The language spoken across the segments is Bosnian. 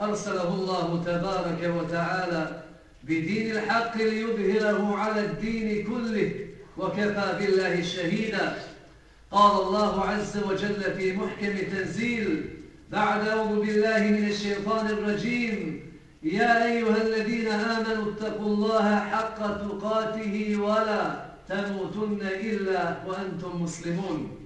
أرسله الله تبارك وتعالى بدين الحق ليظهره على الدين كله وكفى بالله شهيدا. قال الله عز وجل في محكم تنزيل بعد أعوذ بالله من الشيطان الرجيم يا أيها الذين آمنوا اتقوا الله حق تقاته ولا تموتن إلا وأنتم مسلمون.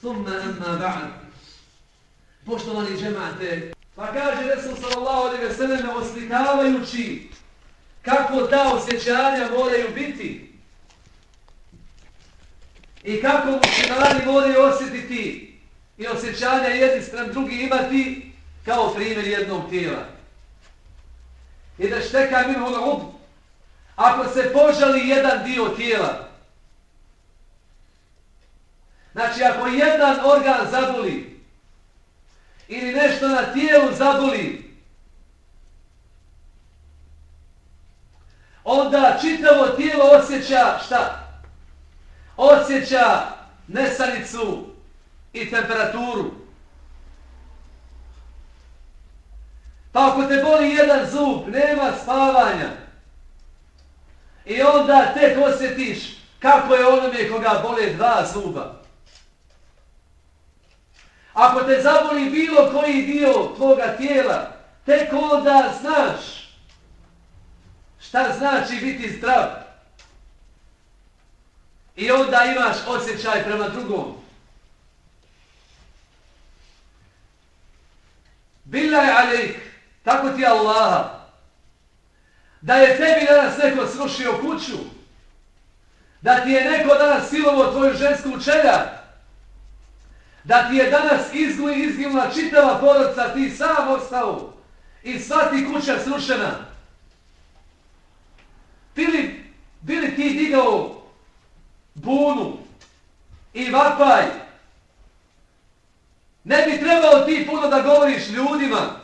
Thumma amma ba'd. Poštovani džemate, pa kaže Resul sallallahu alaihi ve sellem oslikavajući kako ta osjećanja moraju biti i kako muslimani moraju osjetiti i osjećanja jedni sprem drugi imati kao primjer jednog tijela. I da šteka mi hulub, ako se požali jedan dio tijela, znači ako jedan organ zaboli ili nešto na tijelu zaboli, onda čitavo tijelo osjeća šta? Osjeća nesanicu i temperaturu. Pa ako te boli jedan zub, nema spavanja. I onda tek osjetiš kako je onome koga bole dva zuba. Ako te zaboli bilo koji dio tvoga tijela, tek onda znaš šta znači biti zdrav. I onda imaš osjećaj prema drugom. Bilaj alejk, tako ti Allaha, da je tebi danas neko srušio kuću, da ti je neko danas silovo tvoju žensku čeljak, da ti je danas izgli izgilna čitava porodca, ti sam ostao i sva ti kuća srušena. Bili, bili ti digao bunu i vapaj, ne bi trebalo ti puno da govoriš ljudima,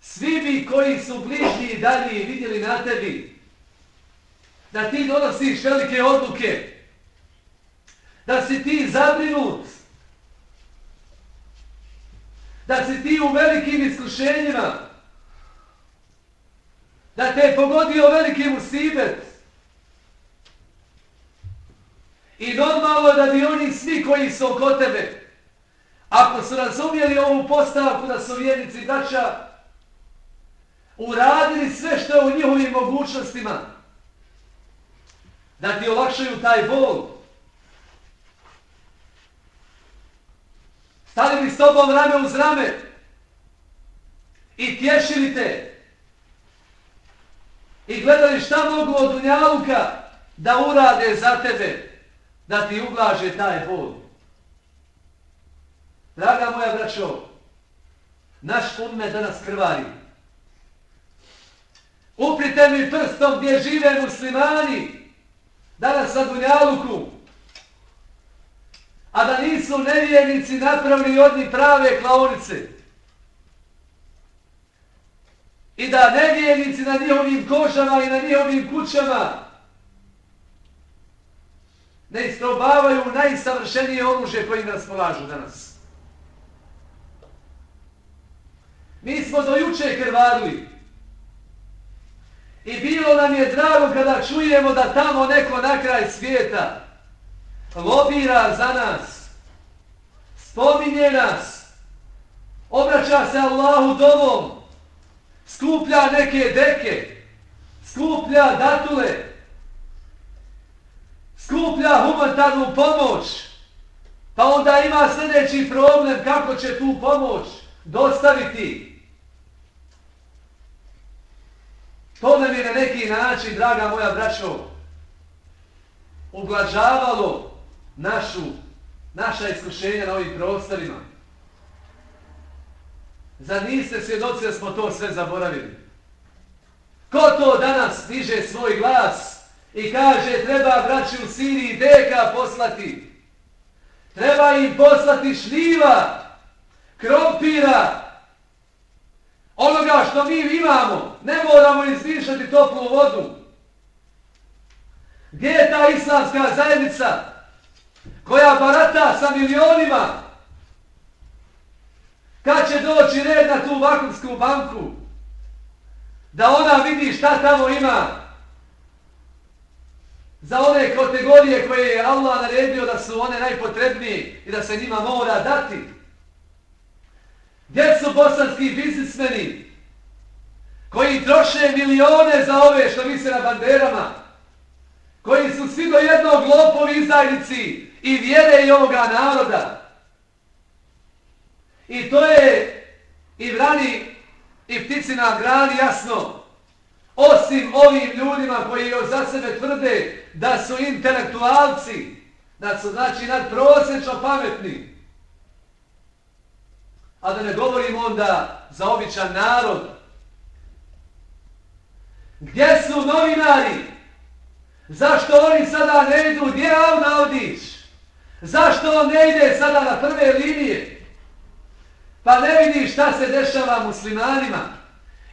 svi bi koji su bližnji i dalji vidjeli na tebi, da ti donosiš velike odluke, da si ti zabrinut, da si ti u velikim iskušenjima, da te je pogodio veliki musibet. I normalno da bi oni svi koji su oko tebe, ako su razumijeli ovu postavku da su vjernici dača, uradili sve što je u njihovim mogućnostima, da ti olakšaju taj bol, stali bi s tobom rame uz rame i tješili te i gledali šta mogu od dunjaluka da urade za tebe, da ti ublaže taj bol. Draga moja braćo, naš umme danas krvari. Uprite mi prstom gdje žive muslimani, danas na Dunjaluku, a da su nevjernici napravili od njih prave klaonice. I da nevjernici na njihovim košama i na njihovim kućama ne istrobavaju najsavršenije oružje kojim raspolažu danas. Mi smo do juče krvarili. I bilo nam je drago kada čujemo da tamo neko na kraj svijeta lobira za nas, spominje nas, obraća se Allahu dovom, skuplja neke deke, skuplja datule, skuplja humanitarnu pomoć, pa onda ima sljedeći problem kako će tu pomoć dostaviti. To nam je na neki način, draga moja braćo, ublažavalo našu, naša iskušenja na ovim prostorima. Za niste svjedoci da smo to sve zaboravili? Ko to danas diže svoj glas i kaže treba braći u Siriji deka poslati? Treba im poslati šljiva, krompira, onoga što mi imamo, ne moramo izvišati toplu vodu. Gdje je ta islamska zajednica koja barata sa milionima? Kad će doći red na tu vakumsku banku? Da ona vidi šta tamo ima? Za one kategorije koje je Allah naredio da su one najpotrebnije i da se njima mora dati. Gdje su bosanski biznismeni koji troše milione za ove što vise na banderama, koji su svi do jednog lopovi izdajnici i vjere i ovoga naroda. I to je i vrani i ptici na grani jasno, osim ovim ljudima koji za sebe tvrde da su intelektualci, da su znači nadprosječno pametni, A da ne govorim onda za običan narod. Gdje su novinari? Zašto oni sada ne idu? Gdje je Audaudić? Zašto on ne ide sada na prve linije? Pa ne vidi šta se dešava muslimanima.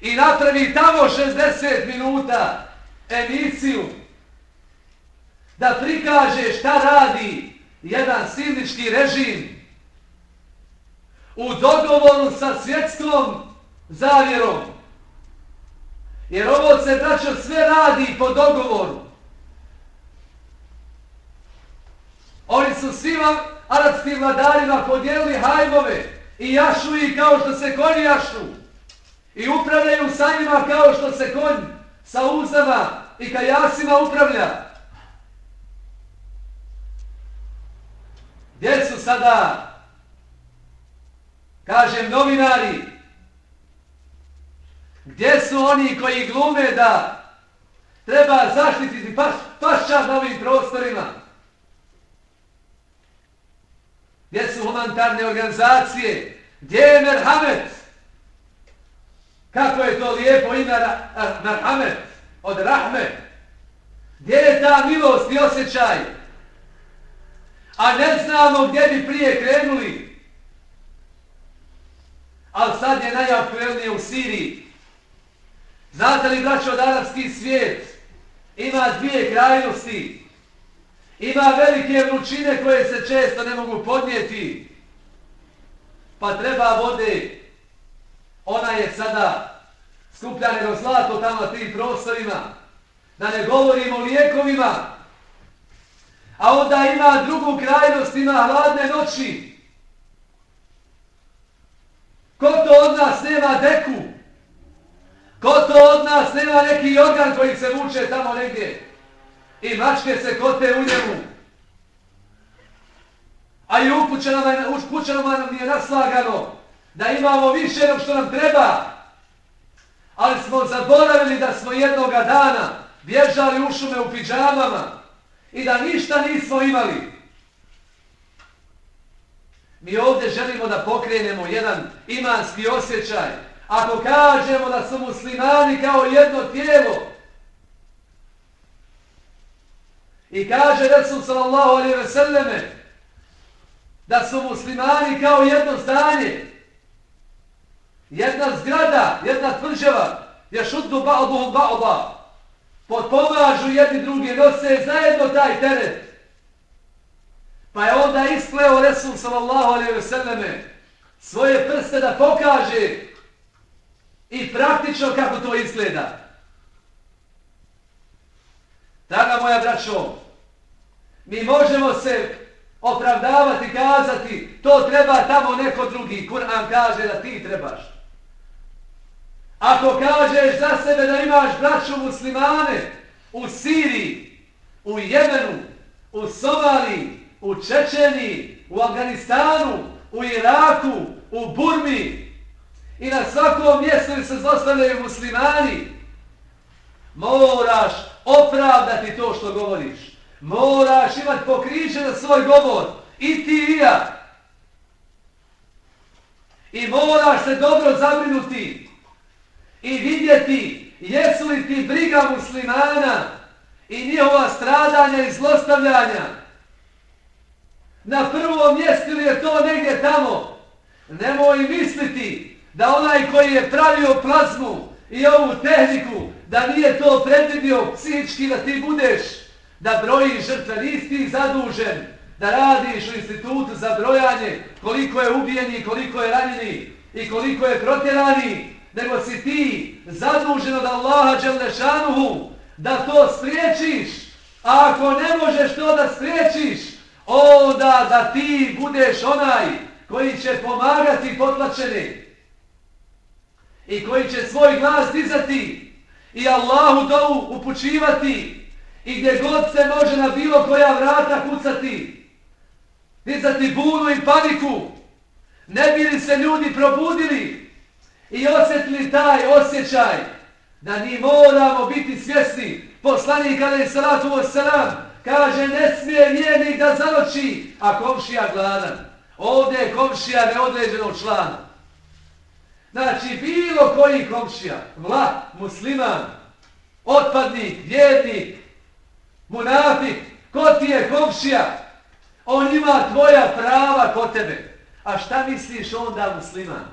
I napravi tamo 60 minuta emisiju da prikaže šta radi jedan silnički režim u dogovoru sa svjetskom zavjerom. Jer ovo se, braćo, sve radi po dogovoru. Oni su svima arabskim vladarima podijelili hajmove i jašu ih kao što se konji jašu. I upravljaju sa njima kao što se konj sa uzama i kajasima upravlja. Gdje su sada Kažem, novinari, gdje su oni koji glume da treba zaštititi paš, pašća na ovim prostorima? Gdje su humanitarne organizacije? Gdje je Merhamet? Kako je to lijepo ime Merhamet od Rahme? Gdje je ta milost i osjećaj? A ne znamo gdje bi prije krenuli ali sad je najaktuelnije u Siriji. Znate li, braćo, od svijet ima dvije krajnosti. Ima velike vrućine koje se često ne mogu podnijeti. Pa treba vode. Ona je sada skuplja nego zlato tamo na tim prostorima. Da ne govorimo lijekovima. A onda ima drugu krajnost, ima hladne noći. Ko to od nas nema deku? Ko to od nas nema neki organ koji se vuče tamo negdje? I mačke se kote u njemu. A i upućeno nam je naslagano da imamo više nego što nam treba. Ali smo zaboravili da smo jednoga dana bježali u šume u piđamama i da ništa nismo imali. Mi ovdje želimo da pokrenemo jedan imanski osjećaj. Ako kažemo da su muslimani kao jedno tijelo i kaže Resul sallallahu alaihi ve selleme da su muslimani kao jedno zdanje, jedna zgrada, jedna tvrđava, je šutnu ba'duhu ba'oba, potpomažu jedni drugi, nose zajedno taj teret. Pa je onda ispleo Resul sallallahu alaihi ve selleme svoje prste da pokaže i praktično kako to izgleda. Draga moja braćo, mi možemo se opravdavati, kazati, to treba tamo neko drugi. Kur'an kaže da ti trebaš. Ako kažeš za sebe da imaš braću muslimane u Siriji, u Jemenu, u Somaliji, u Čečeniji, u Afganistanu, u Iraku, u Burmi i na svakom mjestu se zlostavljaju muslimani, moraš opravdati to što govoriš. Moraš imat pokriće za svoj govor. I ti i ja. I moraš se dobro zabrinuti i vidjeti jesu li ti briga muslimana i njihova stradanja i zlostavljanja. Na prvom mjestu je to negdje tamo. Nemoj misliti da onaj koji je pravio plazmu i ovu tehniku da nije to predvidio psihički da ti budeš da brojiš žrtve, nisi ti zadužen da radiš u institutu za brojanje koliko je ubijeni, koliko je ranjeni i koliko je protjerani, nego si ti zadužen od Allaha Đelešanuhu da to spriječiš. A ako ne možeš to da spriječiš, onda da ti budeš onaj koji će pomagati potlačeni i koji će svoj glas dizati i Allahu dovu upućivati i gdje god se može na bilo koja vrata kucati, dizati bunu i paniku, ne bi li se ljudi probudili i osjetili taj osjećaj da mi moramo biti svjesni. Poslanik kada je salatu wasalam kaže ne smije vjernik da zanoći, a komšija gladan. Ovdje je komšija neodređenog člana. Znači, bilo koji komšija, vla, musliman, otpadnik, vjernik, munafik, ko ti je komšija, on ima tvoja prava kod tebe. A šta misliš onda musliman?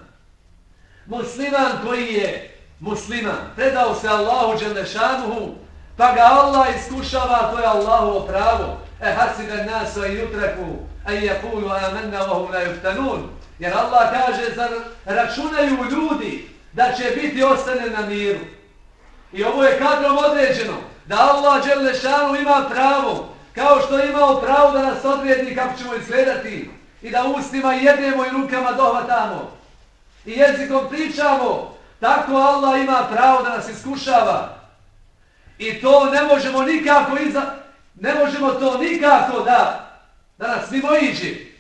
Musliman koji je musliman, predao se Allahu Đelešanuhu, pa ga Allah iskušava, to je Allahovo pravo. E hasibe nasu i jutreku, a i jakulu amanna vahum la juftanun. Jer Allah kaže, zar računaju ljudi da će biti ostane na miru. I ovo je kadrom određeno, da Allah Đelešanu ima pravo, kao što je imao pravo da nas odredi kako ćemo izgledati i da ustima jedemo i rukama dohvatamo i jezikom pričamo, tako Allah ima pravo da nas iskušava. I to ne možemo nikako iza... ne možemo to nikako da, da nas mimo iđi.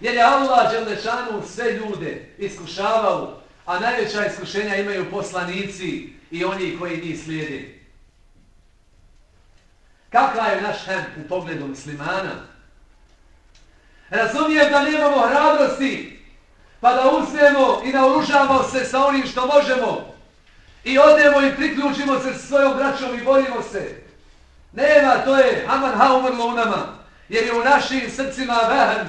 Jer je Allah Đelešanu sve ljude iskušavao, a najveća iskušenja imaju poslanici i oni koji njih slijede. Kakva je naš hem u pogledu muslimana? Razumijem da nemamo hrabrosti, pa da uzmemo i naoružamo se sa onim što možemo i odemo i priključimo se s svojom braćom i borimo se. Nema, to je Aman ha umrlo u nama, jer je u našim srcima vehem.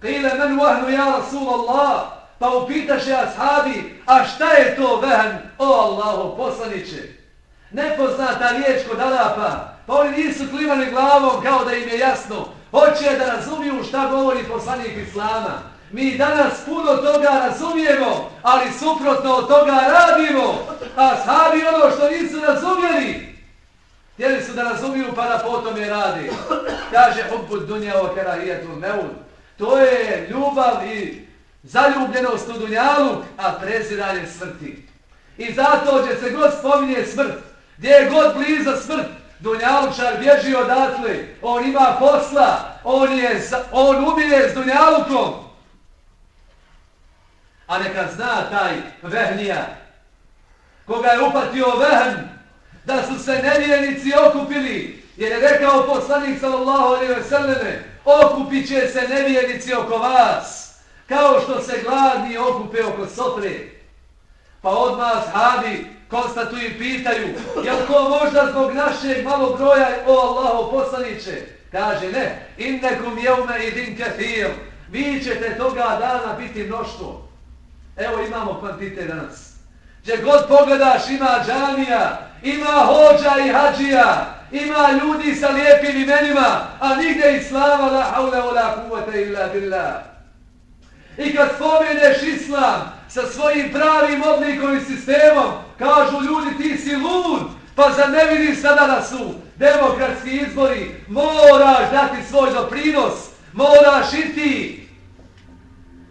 Kile men vahnu ja Rasulallah, pa upitaše ashabi, a šta je to vehem, o Allahu poslaniće? Nepoznata riječ kod Arapa, pa oni nisu klimali glavom kao da im je jasno. Hoće da razumiju šta govori poslanik Islama. Mi danas puno toga razumijemo, ali suprotno od toga radimo. A sahabi ono što nisu razumjeli, htjeli su da razumiju pa da potom je radi. Kaže, hubud dunja o kerahijetu meud. To je ljubav i zaljubljenost u dunjalu, a preziranje smrti. I zato će se god spominje smrt, gdje je god bliza smrt, Dunjalučar bježi odatle, on ima posla, on, je, on umije s Dunjalukom. A neka zna taj vehnija, koga je upatio vehn, da su se nevjernici okupili, jer je rekao poslanik sallallahu alaihi ve selleme, okupit će se nevjernici oko vas, kao što se gladni okupe oko sotre. Pa odmah sahabi konstatuju i pitaju, jel ko možda zbog našeg malog broja, o Allaho poslaniće? Kaže, ne, innekum jevme idin kefir, vi ćete toga dana biti mnoštvo. Evo imamo kvantite danas. Gdje god pogledaš ima džamija, ima hođa i hađija, ima ljudi sa lijepim imenima, a nigde islama la haule o kuvata illa billah. I kad spomeneš islam sa svojim pravim odlikom i sistemom, kažu ljudi ti si lud, pa za ne vidiš sada da su demokratski izbori, moraš dati svoj doprinos, moraš i ti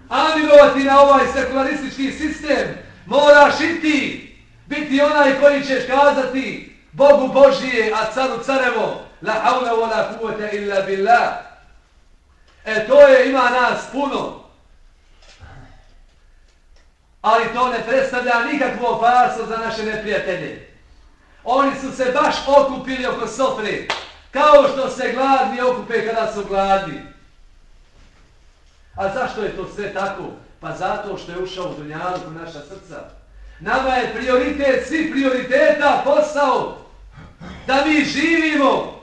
aminovati na ovaj sekularistički sistem, moraš i ti biti onaj koji ćeš kazati Bogu Božije, a caru carevo, la haula wa la kuvvete illa billah. E to je, ima nas puno. Ali to ne predstavlja nikakvu opasnost za naše neprijatelje. Oni su se baš okupili oko sofre, kao što se gladni okupe kada su gladni. A zašto je to sve tako? Pa zato što je ušao u dunjalu u naša srca. Nama je prioritet, svi prioriteta posao da mi živimo.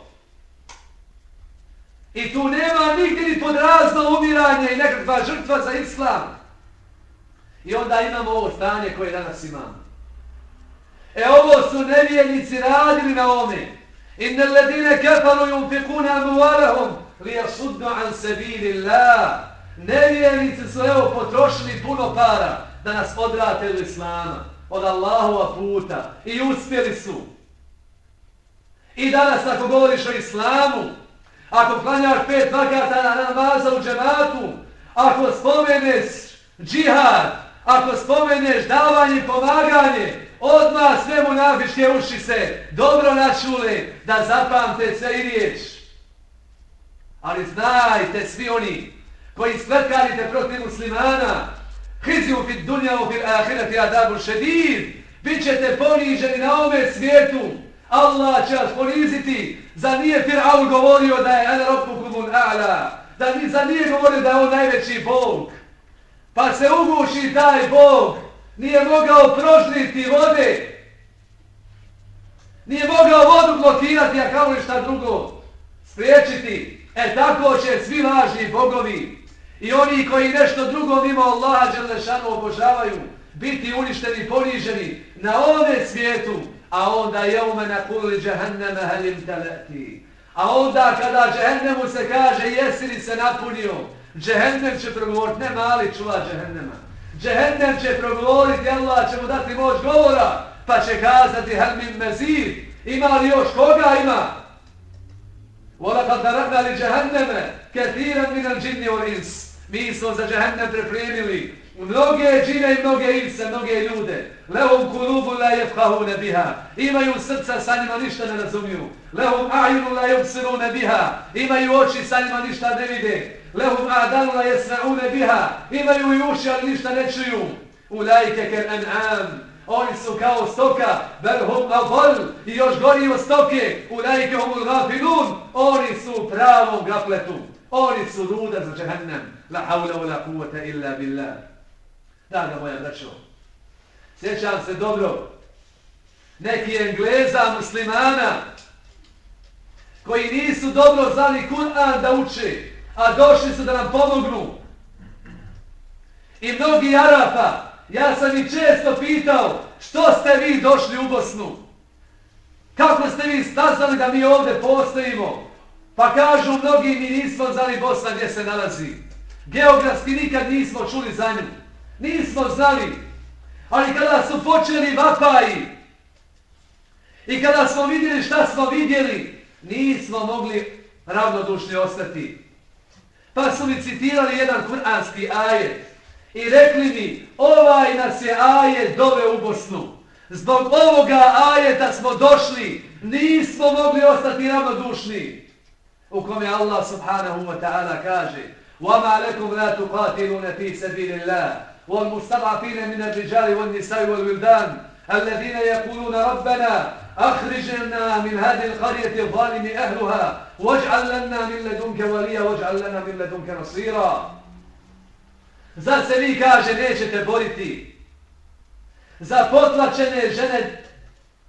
I tu nema nigdje ni podrazno umiranje i nekakva žrtva za islam. I onda imamo ovo stanje koje danas imamo. E ovo su nevijenici radili na ome. Inne ledine kefaru yunfikuna muvalahum li jasudnu an sebili la. Nevijenici su evo potrošili puno para da nas odrate od Islama, od Allahova puta. I uspjeli su. I danas ako govoriš o Islamu, ako klanjaš pet vakata na namaza u džematu, ako spomeneš džihad, ako spomeneš davanje i pomaganje, odmah sve mu nafiške uši se dobro načule da zapamte sve i riječ. Ali znajte svi oni koji skvrkalite protiv muslimana, hiziju fit dunjavu fil ahirati adabu šedir, bit ćete poniženi na ome svijetu, Allah će vas poniziti. Za nije Fir'aun govorio da je ana rabbukumul a'la. Da ni za nije govorio da je on najveći Bog. Pa se uguši taj Bog. Nije mogao prožniti vode. Nije mogao vodu blokirati, a kao ništa drugo spriječiti. E tako će svi lažni bogovi i oni koji nešto drugo mimo Allaha Đelešanu obožavaju biti uništeni, poniženi na ovome svijetu a onda jeume na kuli džehenneme helim teleti. A onda kada džehennemu se kaže jesi li se napunio, džehennem će progovoriti, ne mali čuva džehennema. Džehennem će progovoriti, Allah će mu dati moć govora, pa će kazati hel min mezir, ima li još koga ima? Vola kad naradna li džehenneme, ketiran min al džinni ul ins. Mi smo za džehennem pripremili mnoge džine i mnoge ince, mnoge ljude. Lehum kulubu la jefkahune biha. Imaju srca, sa njima ništa ne razumiju. Lehum ajinu la jubsirune biha. Imaju oči, sa njima ništa ne vide. Lehum adanu la jesnaune biha. Imaju i uši, ali ništa ne čuju. Ulajke ker en'am. Oni su kao stoka, verhum avol, i još gori od stoke. Ulajke humul gafilun. oni su u pravom gafletu, oni su luda za džahannam, la hawla wa la kuvata illa billah. Draga moja braćo, sjećam se dobro, neki engleza muslimana koji nisu dobro znali Kur'an da uče, a došli su da nam pomognu. I mnogi Arapa, ja sam i često pitao, što ste vi došli u Bosnu? Kako ste vi stazali da mi ovdje postojimo? Pa kažu mnogi mi nismo znali Bosna gdje se nalazi. Geografski nikad nismo čuli za nju. Nismo znali. Ali kada su počeli vapaji i kada smo vidjeli šta smo vidjeli, nismo mogli ravnodušni ostati. Pa su mi citirali jedan kuranski ajet i rekli mi, ovaj nas je ajet dove u Bosnu. Zbog ovoga ajeta smo došli, nismo mogli ostati ravnodušni. U kome Allah subhanahu wa ta'ala kaže وَمَا لَكُمْ لَا تُقَاتِلُونَ فِي سَبِيلِ اللَّهِ والمستضعفين من الرجال والنساء والولدان الذين يقولون ربنا أخرجنا من هذه القرية الظالم أهلها واجعل لنا من لدنك وليا واجعل لنا من لدنك نصيرا Zar se vi kaže nećete boriti za potlačene žene,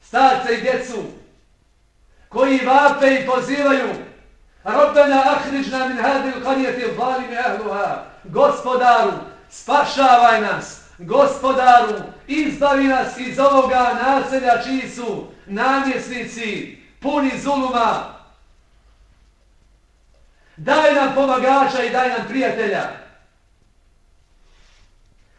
starce i djecu koji vape i pozivaju Rabbena ahrižna min hadil qarijeti zalimi ahluha gospodaru spašavaj nas, gospodaru, izbavi nas iz ovoga naselja čiji su namjesnici, puni zuluma. Daj nam pomagača i daj nam prijatelja.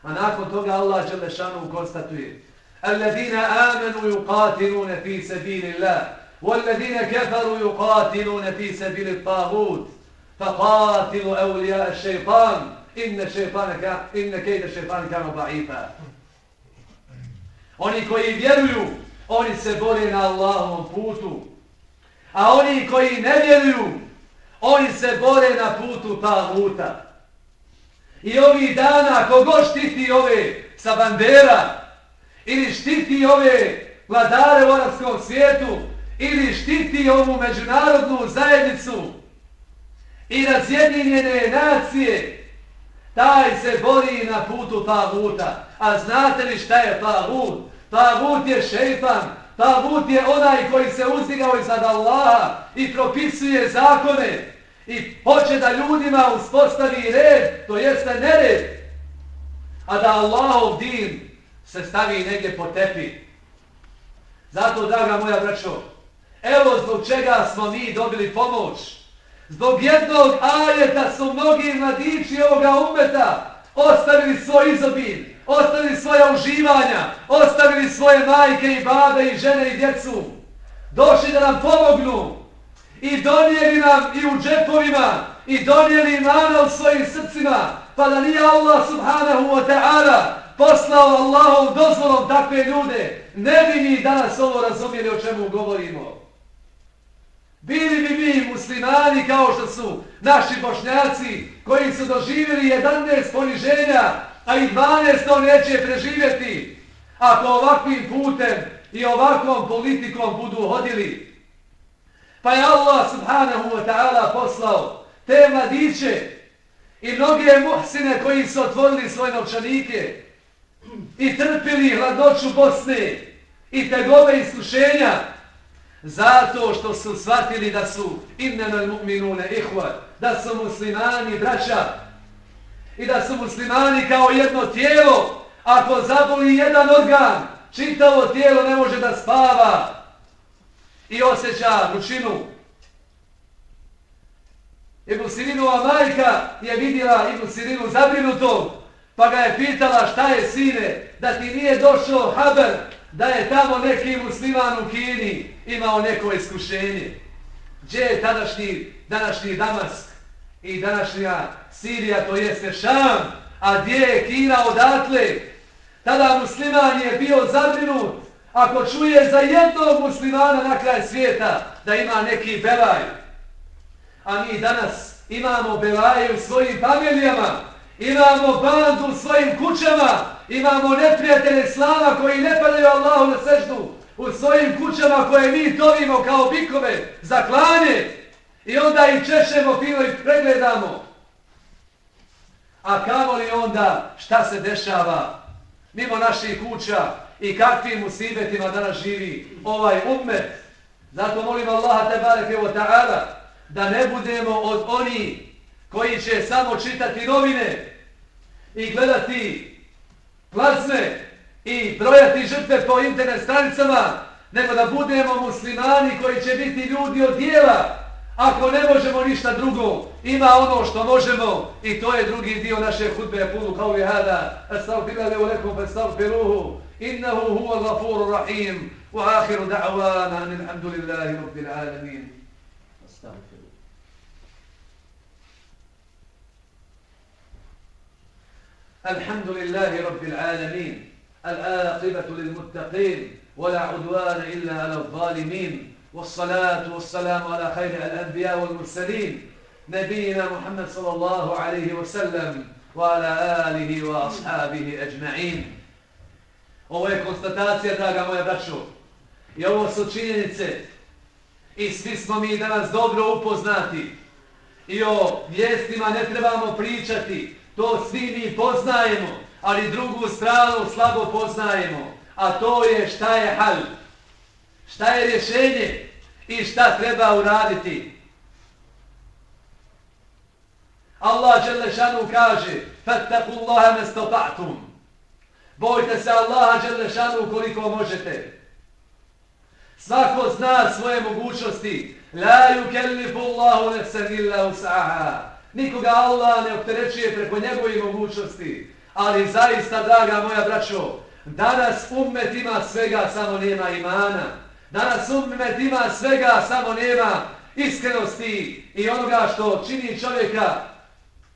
A nakon toga Allah Đelešanu konstatuje الذين آمنوا يقاتلون في سبيل الله والذين كفروا يقاتلون في سبيل الطاغوت فقاتلوا أولياء الشيطان إن الشيطان كان إن كيد الشيطان كان ضعيفا Oni koji vjeruju, oni se bore na Allahovom putu. A oni koji ne vjeruju, oni se bore na putu Tavuta. I ovih dana, kogo štiti ove sa bandera, ili štiti ove vladare u arabskom svijetu, ili štiti ovu međunarodnu zajednicu i razjedinjene nacije, taj se bori na putu Tavuta. A znate li šta je tagut? Tagut je šeitan, Tagut je onaj koji se uzdigao iznad Allaha i propisuje zakone i hoće da ljudima uspostavi red, to jeste nered, a da Allahov din se stavi negdje po tepi. Zato, draga moja braćo, evo zbog čega smo mi dobili pomoć. Zbog jednog ajeta su mnogi mladići ovoga umeta ostavili svoj izobilj ostavili svoja uživanja, ostavili svoje majke i babe i žene i djecu. Došli da nam pomognu i donijeli nam i u džepovima i donijeli imana u svojim srcima, pa da nije Allah subhanahu wa ta'ala poslao Allahom dozvolom takve ljude, ne bi mi danas ovo razumijeli o čemu govorimo. Bili bi mi muslimani kao što su naši bošnjaci koji su doživjeli 11 poniženja, a i 12 neće preživjeti ako ovakvim putem i ovakvom politikom budu hodili. Pa je Allah subhanahu wa ta'ala poslao te mladiće i mnoge muhsine koji su otvorili svoje novčanike i trpili hladnoću Bosne i tegove iskušenja zato što su shvatili da su innenal mu'minune ihva, da su muslimani braća i da su muslimani kao jedno tijelo, ako zaboli jedan organ, čitavo tijelo ne može da spava i osjeća ručinu. Ibu Sirinova majka je vidjela Ibu Sirinu zabrinutog, pa ga je pitala šta je sine, da ti nije došao haber da je tamo neki musliman u Kini imao neko iskušenje. Gdje je tadašnji, današnji Damask i današnja Sirija, to jeste Šam, a gdje je Kina odatle? Tada musliman je bio zabrinut ako čuje za jednog muslimana na kraj svijeta da ima neki belaj. A mi danas imamo belaje u svojim familijama, imamo bandu u svojim kućama, imamo neprijatelje slava koji ne padaju Allahu na seždu u svojim kućama koje mi dovimo kao bikove za klanje i onda ih češemo filo i pregledamo. A kamo li onda šta se dešava mimo naših kuća i kakvim usibetima danas živi ovaj umet. Zato molim Allaha te bareke o ta'ala da ne budemo od oni koji će samo čitati novine i gledati plazme i brojati žrtve po internet stranicama, nego da budemo muslimani koji će biti ljudi od dijela, ako ne možemo ništa drugo, ima ono što možemo i to je drugi dio naše hudbe, pulu kao je hada, astavfirali u lekom, astavfiruhu, innahu huwa gafuru rahim, u ahiru da'wana, alhamdulillahi rabbil alamin. Astavfiruhu. الحمد لله رب العالمين الآقبة للمتقين ولا عدوان إلا على الظالمين والصلاة والسلام على خير الأنبياء والمرسلين نبينا محمد صلى الله عليه وسلم وعلى آله وأصحابه أجمعين Ovo je konstatacija, draga moja braćo. I ovo su činjenice. I svi smo mi danas dobro upoznati. I o vijestima ne trebamo pričati. To svi mi poznajemo. Ali drugu stranu slabo poznajemo. A to je šta je hal. Šta je rješenje i šta treba uraditi. Allah Đelešanu kaže فَتَّقُوا اللَّهَ مَسْتَطَعْتُمْ Bojte se Allaha Đelešanu koliko možete. Svako zna svoje mogućnosti. La yukellifu Allahu nefsan illa usaha. Nikoga Allah ne opterećuje preko njegovih mogućnosti. Ali zaista, draga moja braćo, danas ummet ima svega, samo nema imana. Danas ummet ima svega, samo nema iskrenosti i onoga što čini čovjeka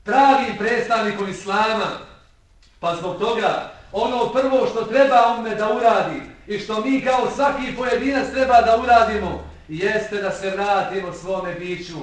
pravim predstavnikom Islama. Pa zbog toga, ono prvo što treba ummet da uradi i što mi kao svaki pojedinac treba da uradimo, jeste da se vratimo svome biću.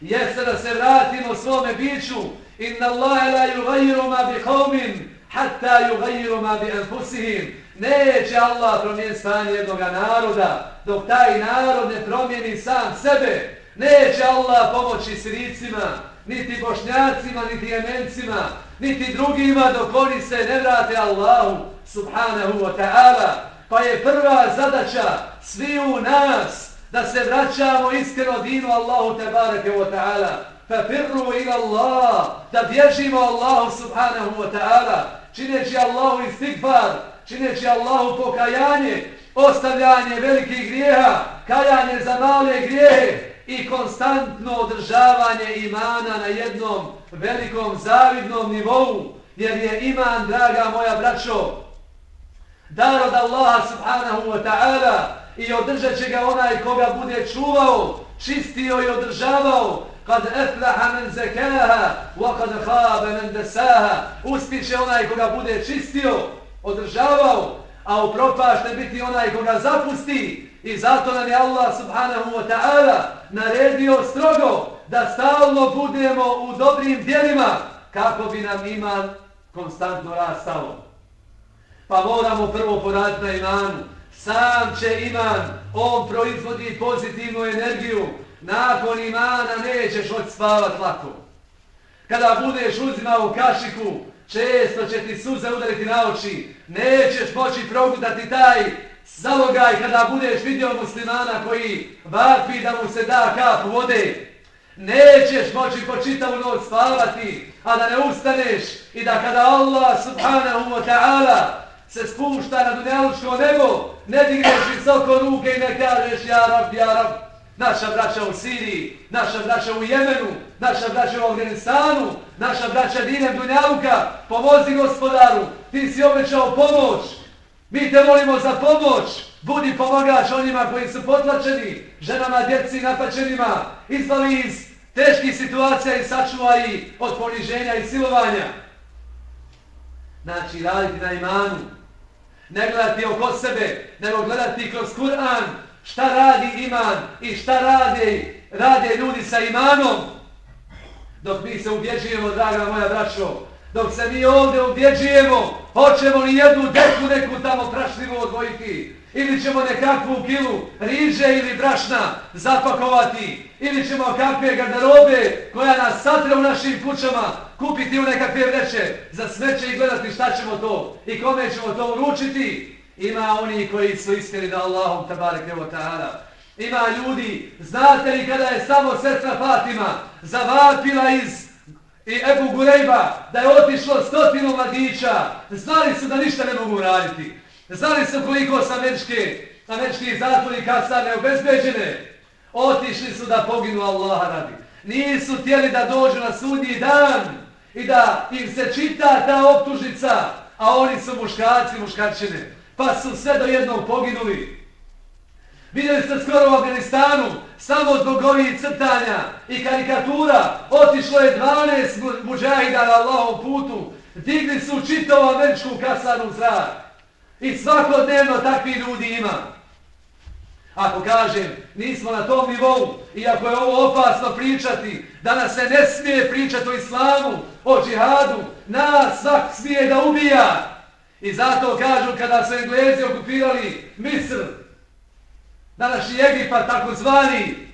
Jeste da se vratimo svome biću. Inna Allahe la yugayru ma bi hatta yugayru ma bi anfusihim. Neće Allah promijeniti stanje jednog naroda dok taj narod ne promijeni sam sebe. Neće Allah pomoći siricima, niti bošnjacima, niti jemencima, niti drugima dok oni se ne vrate Allahu subhanahu wa ta'ala. Pa je prva zadaća svi u nas da se vraćamo iskreno dinu Allahu tebareke wa ta'ala. Fa firru ila Allah, da bježimo Allahu subhanahu wa ta'ala, čineći Allahu istigfar, čineći Allahu pokajanje, ostavljanje velikih grijeha, kajanje za male grijehe i konstantno održavanje imana na jednom velikom zavidnom nivou, jer je iman, draga moja braćo, dar od Allaha subhanahu wa ta'ala i održat će ga onaj koga bude čuvao, čistio i održavao, kad eflaha men zekaha, wa kad khaba men desaha, uspiće onaj koga bude čistio, održavao, a u propašte biti onaj koga zapusti. I zato nam je Allah subhanahu wa ta'ala naredio strogo da stalno budemo u dobrim dijelima kako bi nam iman konstantno rastao. Pa moramo prvo poraditi na imanu. Sam će iman, on proizvodi pozitivnu energiju. Nakon imana nećeš odspavati lako. Kada budeš uzimao kašiku, često će ti suze udariti na oči, nećeš moći progutati taj zalogaj kada budeš vidio muslimana koji vapi da mu se da kap vode. Nećeš moći po čitavu noć spavati, a da ne ustaneš i da kada Allah subhanahu wa ta'ala se spušta na dunjalučko nebo, ne digneš visoko ruke i ne kažeš ja rab, ja rab, naša braća u Siriji, naša braća u Jemenu, naša braća u Afganistanu, naša braća Dinem Dunjavuka, pomozi gospodaru, ti si obećao pomoć, mi te molimo za pomoć, budi pomagač onima koji su potlačeni, ženama, djeci, napačenima, izbavi iz teških situacija i sačuvaj od poniženja i silovanja. Znači, raditi na imanu, ne gledati oko sebe, nego gledati kroz Kur'an, šta radi iman i šta rade, rade ljudi sa imanom. Dok mi se ubjeđujemo, draga moja braćo, dok se mi ovdje ubjeđujemo, hoćemo li jednu deku neku tamo prašljivu odvojiti, ili ćemo nekakvu kilu riže ili brašna zapakovati, ili ćemo kakve garderobe koja nas satre u našim kućama kupiti u nekakve vreće za smeće i gledati šta ćemo to i kome ćemo to uručiti. Ima oni koji su iskreni da Allahom tabarek evo ta'ala. Ima ljudi, znate li kada je samo sestra Fatima zavapila iz i Ebu Gurejba da je otišlo stotinu mladića, znali su da ništa ne mogu raditi. Znali su koliko sa američke, američki zatvornika sad neobezbeđene. Otišli su da poginu Allaha radi. Nisu tijeli da dođu na sudnji dan i da im se čita ta optužnica, a oni su muškarci, muškarčine pa su sve do jednog poginuli. Vidjeli ste skoro u Afganistanu, samo zbog ovih crtanja i karikatura, otišlo je 12 muđahida na Allahom putu, digli su čitavu američku kasarnu zrak. I svakodnevno takvi ljudi ima. Ako kažem, nismo na tom nivou, iako je ovo opasno pričati, da nas se ne smije pričati o islamu, o džihadu, nas svak smije da ubija, I zato kažu kada su Englezi okupirali Misr, današnji Egipat tako zvani,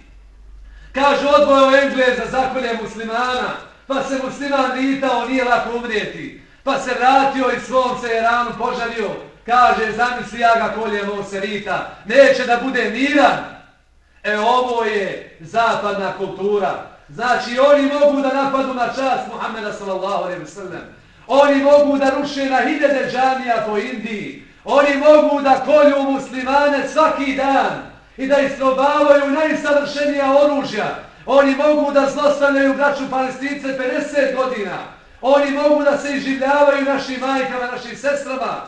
kažu odvojao Engleza zakolje muslimana, pa se musliman vitao, nije lako umrijeti, pa se vratio i svom se ranu požalio, kaže zamisli ja ga koljem se rita, neće da bude miran. E ovo je zapadna kultura. Znači oni mogu da napadu na čast Muhammeda sallallahu alaihi wa sallam. Oni mogu da ruše na hiljade džamija po Indiji. Oni mogu da kolju muslimane svaki dan i da isprobavaju najsavršenija oružja. Oni mogu da zlostavljaju braću palestince 50 godina. Oni mogu da se iživljavaju našim majkama, našim sestrama.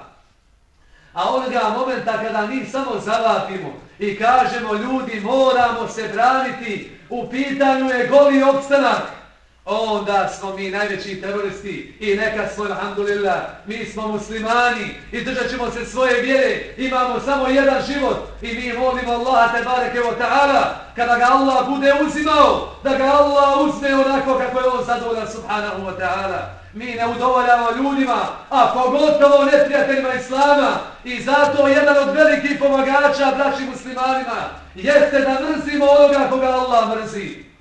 A onoga momenta kada mi samo zavapimo i kažemo ljudi moramo se braniti, u pitanju je goli opstanak, onda smo mi najveći teroristi i neka smo, alhamdulillah, mi smo muslimani i držat ćemo se svoje vjere, imamo samo jedan život i mi molimo Allaha te bareke o ta'ala, kada ga Allah bude uzimao, da ga Allah uzme onako kako je on zadovoljan subhanahu wa ta'ala mi ne udovoljamo ljudima, a pogotovo neprijateljima Islama. I zato jedan od velikih pomagača braći muslimanima jeste da mrzimo onoga koga Allah mrzi.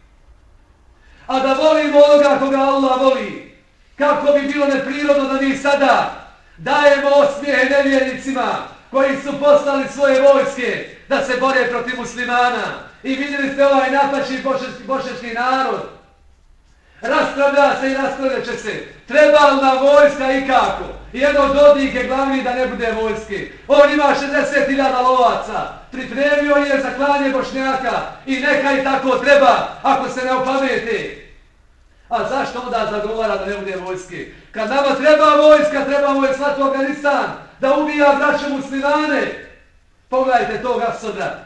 A da volimo onoga koga Allah voli. Kako bi bilo neprirodno da mi sada dajemo osmijehe nevjernicima koji su poslali svoje vojske da se bore protiv muslimana. I vidjeli ste ovaj napačni bošeški, bošeški narod Raspravlja se i raspravlja će se. Treba li na vojska i kako? od odnih je glavni da ne bude vojske. On ima 60.000 lovaca. Pripremio je za klanje Bošnjaka. I neka i tako treba, ako se ne opamete. A zašto onda zagovara da ne bude vojske? Kad nama treba vojska, trebamo je slati u Afganistan. Da ubija braće muslimane. Pogledajte toga sada.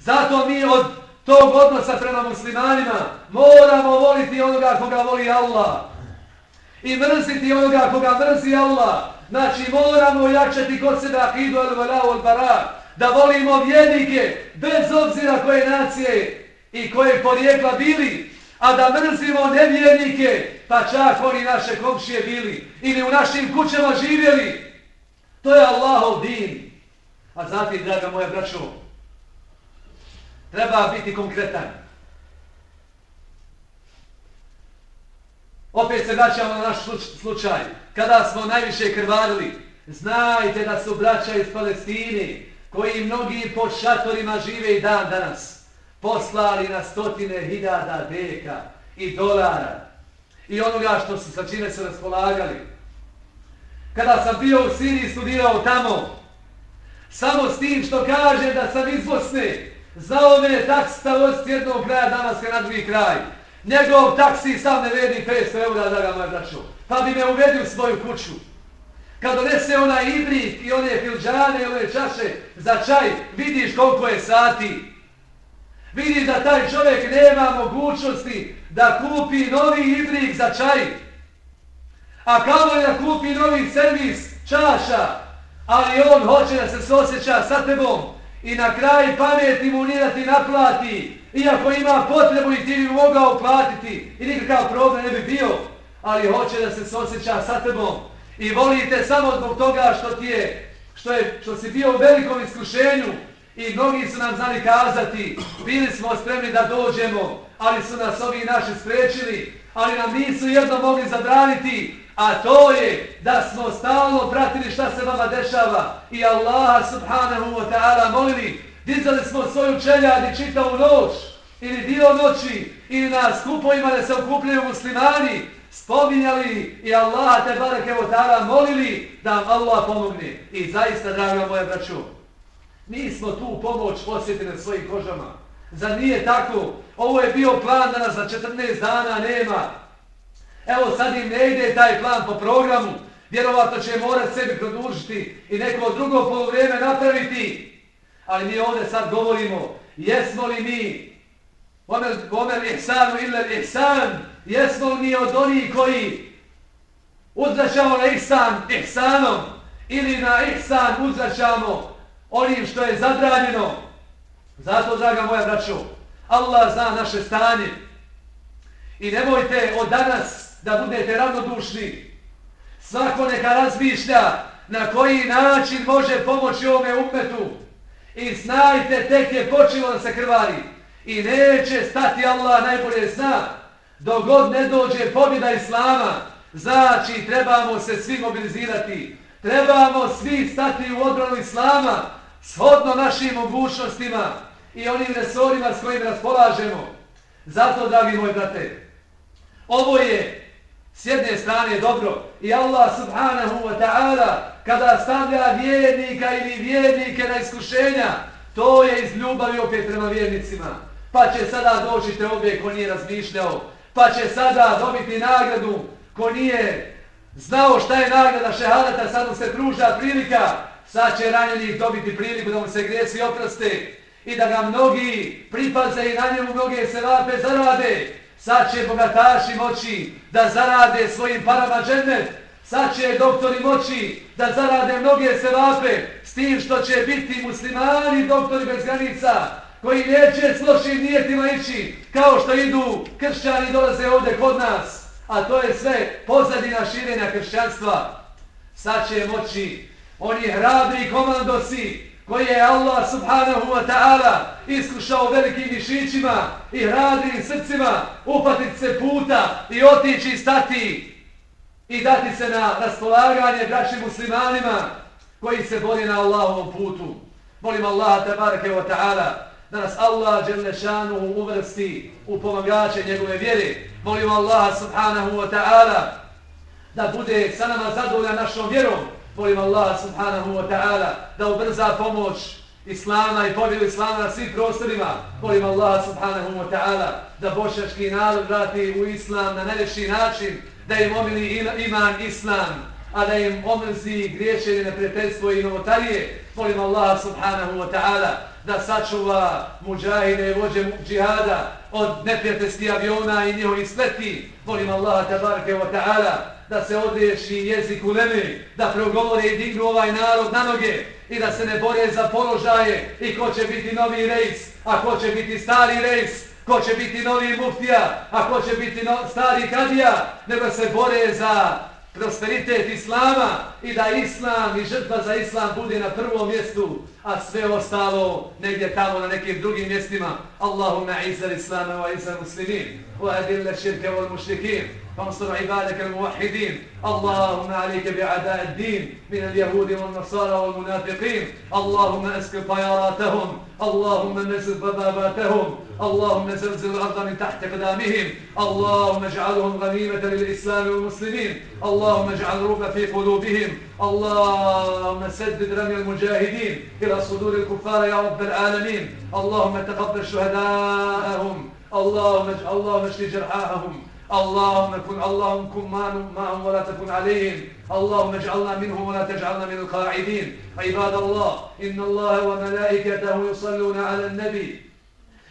Zato mi od tog odnosa prema muslimanima, moramo voliti onoga koga voli Allah. I mrziti onoga koga mrzi Allah. Znači moramo jačati kod sebe akidu al vala al bara. Da volimo vjednike bez obzira koje nacije i koje porijekla bili. A da mrzimo nevjernike, pa čak oni naše komšije bili. Ili u našim kućama živjeli. To je Allahov din. A zatim, draga moja braćo, treba biti konkretan. Opet se vraćamo na naš slučaj. Kada smo najviše krvarili, znajte da su braća iz Palestine, koji mnogi po šatorima žive i dan danas, poslali na stotine hiljada deka i dolara i onoga što su sa čime se raspolagali. Kada sam bio u Siriji studirao tamo, samo s tim što kaže da sam iz Bosne, Znao me je taksista od jednog kraja Damaska na drugi kraj. Njegov taksi sam ne vedi 500 eura da ga moj. Pa bi me uvedi u svoju kuću. Kad donese onaj ibrik i one filđane i one čaše za čaj, vidiš koliko je sati vidi da taj čovjek nema mogućnosti da kupi novi ibrik za čaj. A kao je da kupi novi servis čaša, ali on hoće da se sosjeća sa tebom, i na kraj pameti mu nije da ti naplati, iako ima potrebu i ti bi mogao platiti i nikakav problem ne bi bio, ali hoće da se sosjeća sa tebom i volite samo zbog toga što ti je, što, je, što si bio u velikom iskušenju i mnogi su nam znali kazati, bili smo spremni da dođemo, ali su nas ovi naši sprečili, ali nam nisu jedno mogli zabraniti, A to je da smo stalno pratili šta se vama dešava i Allaha subhanahu wa ta'ala molili. Dizali smo svoju čeljad i čitavu noć ili dio noći ili na skupovima da se okupljaju muslimani spominjali i Allaha te bareke wa ta'ala molili da vam Allah pomogne. I zaista, draga moja braćo, mi smo tu pomoć posjetili na svojim kožama. Za nije tako? Ovo je bio plan da nas za 14 dana nema. Evo sad im ne ide taj plan po programu, vjerovatno će morat sebi produžiti i neko drugo polovrijeme napraviti. Ali mi ovdje sad govorimo, jesmo li mi, omer, omer ihsanu illa ihsan, jesmo li mi od onih koji uzračamo na ihsan ihsanom ili na ihsan uzračamo onim što je zabranjeno. Zato, draga moja braćo, Allah zna naše stanje. I nemojte od danas da budete ravnodušni. Svako neka razmišlja na koji način može pomoći ovome umetu. I znajte, tek je počelo da se krvari. I neće stati Allah najbolje zna. Dogod ne dođe pobjeda Islama, znači trebamo se svi mobilizirati. Trebamo svi stati u odbranu Islama, shodno našim mogućnostima i onim resorima s kojim raspolažemo. Zato, dragi moj brate, ovo je S jedne strane dobro i Allah subhanahu wa ta'ala kada stavlja vjernika ili vjernike na iskušenja, to je iz ljubavi opet prema vjernicima. Pa će sada doći te ovdje ko nije razmišljao, pa će sada dobiti nagradu ko nije znao šta je nagrada šehadata, sad mu se pruža prilika, sad će ranjenih dobiti priliku da mu se grijesi oproste i da ga mnogi pripaze i na njemu mnoge se vape zarade. Sad će bogataši moći da zarade svojim parama džennet. Sad će doktori moći da zarade mnoge sevape s tim što će biti muslimani doktori bez granica koji neće s lošim nijetima ići kao što idu kršćani dolaze ovdje kod nas. A to je sve pozadina širenja kršćanstva. Sad će moći oni hrabri komandosi koji je Allah subhanahu wa ta'ala iskušao velikim mišićima i hrabrim srcima upatit se puta i otići i stati i dati se na raspolaganje braćim muslimanima koji se boli na Allahovom putu. Molim Allah tabarake wa ta'ala da nas Allah dželnešanu uvrsti u pomagače njegove vjere. Molim Allah subhanahu wa ta'ala da bude sa nama zadovoljan našom vjerom Molim Allah subhanahu wa ta'ala da ubrza pomoć Islama i pobjedu Islama na svim prostorima. Molim Allah subhanahu wa ta'ala da bošnjački narod vrati u Islam na najljepši način, da im omili iman Islam, a da im omrzi griješenje neprijateljstvo i novotarije. Molim Allah subhanahu wa ta'ala da sačuva muđahide i vođe džihada od neprijateljskih aviona i njihovi sleti. Molim Allah tabarke wa ta'ala da se odriješi jezik u leme, da progovore i dignu ovaj narod na noge i da se ne bore za položaje. I ko će biti novi rejs, a ko će biti stari rejs, ko će biti novi muftija, a ko će biti no, stari kadija, nego se bore za prosperitet Islama i da Islam i žrtva za Islam bude na prvom mjestu, a sve ostalo negdje tamo na nekim drugim mjestima. Allahumma izzal Islama wa izzal muslimin, wa adilla širke wal mušrikin, فانصر عبادك الموحدين اللهم عليك بعداء الدين من اليهود والنصارى والمنافقين اللهم اسكن طياراتهم اللهم نزل ضباباتهم اللهم زلزل الارض من تحت قدامهم اللهم اجعلهم غنيمه للاسلام والمسلمين اللهم اجعل رب في قلوبهم اللهم سدد رمي المجاهدين إلى صدور الكفار يا رب العالمين. اللهم تقبل شهداءهم. اللهم اللهم اشف جرحاهم. اللهم كن اللهم كن معهم ولا تكن عليهم. اللهم اجعلنا منهم ولا تجعلنا من القاعدين. عباد الله إن الله وملائكته يصلون على النبي.